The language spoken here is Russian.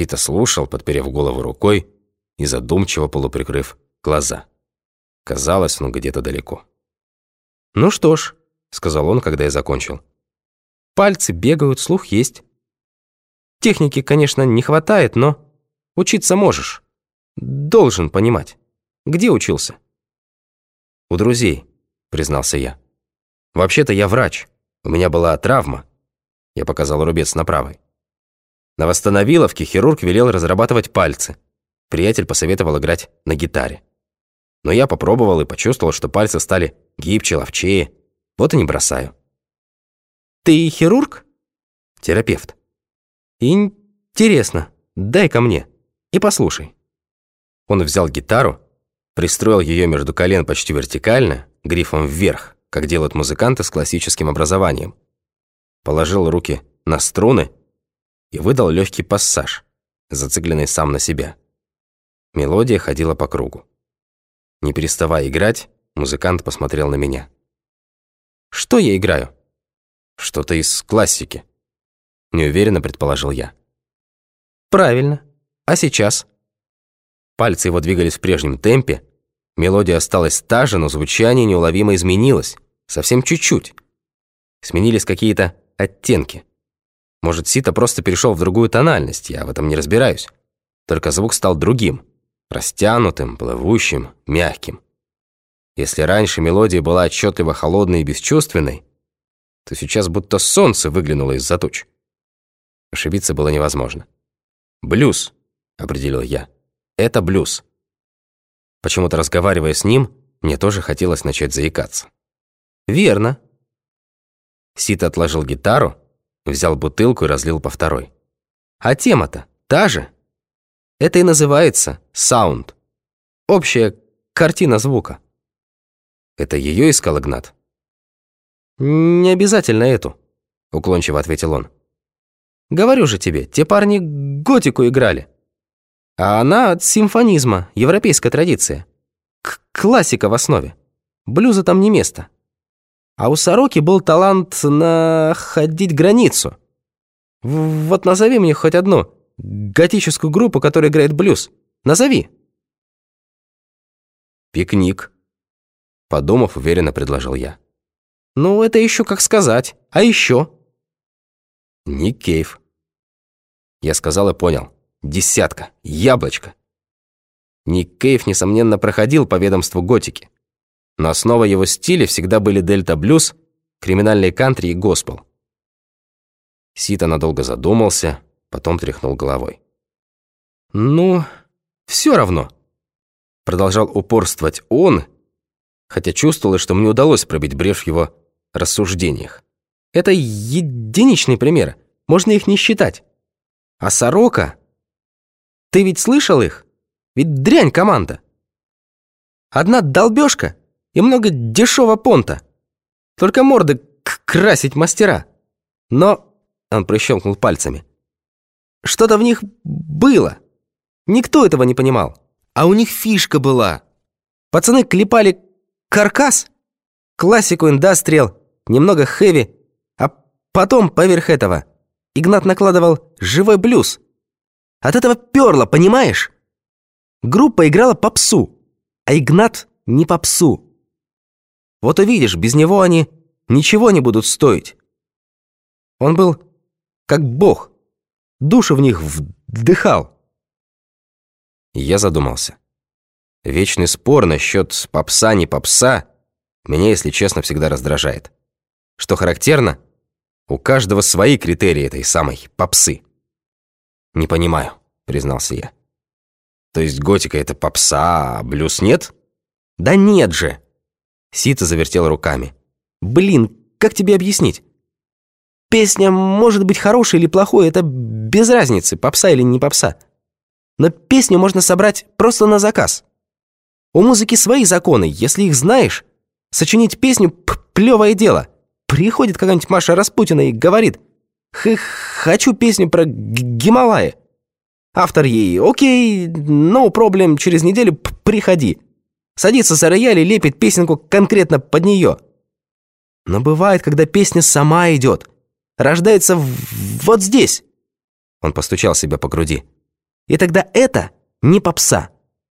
Сита слушал, подперев голову рукой и задумчиво полуприкрыв глаза. Казалось, он где-то далеко. «Ну что ж», — сказал он, когда я закончил. «Пальцы бегают, слух есть. Техники, конечно, не хватает, но учиться можешь. Должен понимать. Где учился?» «У друзей», — признался я. «Вообще-то я врач. У меня была травма». Я показал рубец на правой. На восстановиловке хирург велел разрабатывать пальцы. Приятель посоветовал играть на гитаре. Но я попробовал и почувствовал, что пальцы стали гибче, ловчее. Вот и не бросаю. «Ты хирург?» «Терапевт». «Интересно. Дай ко мне и послушай». Он взял гитару, пристроил ее между колен почти вертикально, грифом вверх, как делают музыканты с классическим образованием. Положил руки на струны и выдал легкий пассаж, зацикленный сам на себя. Мелодия ходила по кругу. Не переставая играть, музыкант посмотрел на меня. «Что я играю?» «Что-то из классики», — неуверенно предположил я. «Правильно. А сейчас?» Пальцы его двигались в прежнем темпе, мелодия осталась та же, но звучание неуловимо изменилось, совсем чуть-чуть. Сменились какие-то оттенки. Может, Сита просто перешел в другую тональность, я в этом не разбираюсь. Только звук стал другим растянутым, плывущим, мягким. Если раньше мелодия была отчетливо холодной и бесчувственной, то сейчас будто солнце выглянуло из-за туч. Ошибиться было невозможно. «Блюз», — определил я. «Это блюз». Почему-то разговаривая с ним, мне тоже хотелось начать заикаться. «Верно». Сит отложил гитару, взял бутылку и разлил по второй. «А тема-то та же?» Это и называется саунд. Общая картина звука. Это ее искал Игнат? Не обязательно эту, уклончиво ответил он. Говорю же тебе, те парни готику играли. А она от симфонизма, европейская традиция. К классика в основе. Блюза там не место. А у Сороки был талант находить границу. Вот назови мне хоть одну готическую группу, которая играет блюз. Назови». «Пикник», — подумав, уверенно предложил я. «Ну, это еще как сказать. А еще?» «Ник Кейв». Я сказал и понял. Десятка. Яблочко. Ник Кейв, несомненно, проходил по ведомству готики. Но основа его стиля всегда были дельта-блюз, криминальные кантри и госпел. Сита надолго задумался, потом тряхнул головой. «Ну, все равно», — продолжал упорствовать он, хотя чувствовалось, что мне удалось пробить брешь в его рассуждениях. «Это единичный пример, можно их не считать. А Сорока? Ты ведь слышал их? Ведь дрянь команда. Одна долбежка и много дешевого понта. Только морды красить мастера. Но...» Он прищелкнул пальцами. Что-то в них было. Никто этого не понимал. А у них фишка была. Пацаны клепали каркас, классику индастриал, немного хэви, а потом поверх этого Игнат накладывал живой блюз. От этого перло, понимаешь? Группа играла попсу, а Игнат не попсу. Вот увидишь, без него они ничего не будут стоить. Он был как бог душу в них вдыхал. Я задумался. Вечный спор насчет попса не попса меня, если честно, всегда раздражает. Что характерно, у каждого свои критерии этой самой попсы. «Не понимаю», — признался я. «То есть готика — это попса, а блюз нет?» «Да нет же!» Сита завертел руками. «Блин, как тебе объяснить? Песня может быть хорошей или плохой, это без разницы, попса или не попса. Но песню можно собрать просто на заказ. У музыки свои законы, если их знаешь. Сочинить песню – плевое дело. Приходит какая-нибудь Маша Распутина и говорит «Хочу песню про Гималаи». Автор ей «Окей, no problem, через неделю приходи». Садится за рояль и лепит песенку конкретно под нее. Но бывает, когда песня сама идет – рождается вот здесь». Он постучал себя по груди. И тогда это не попса.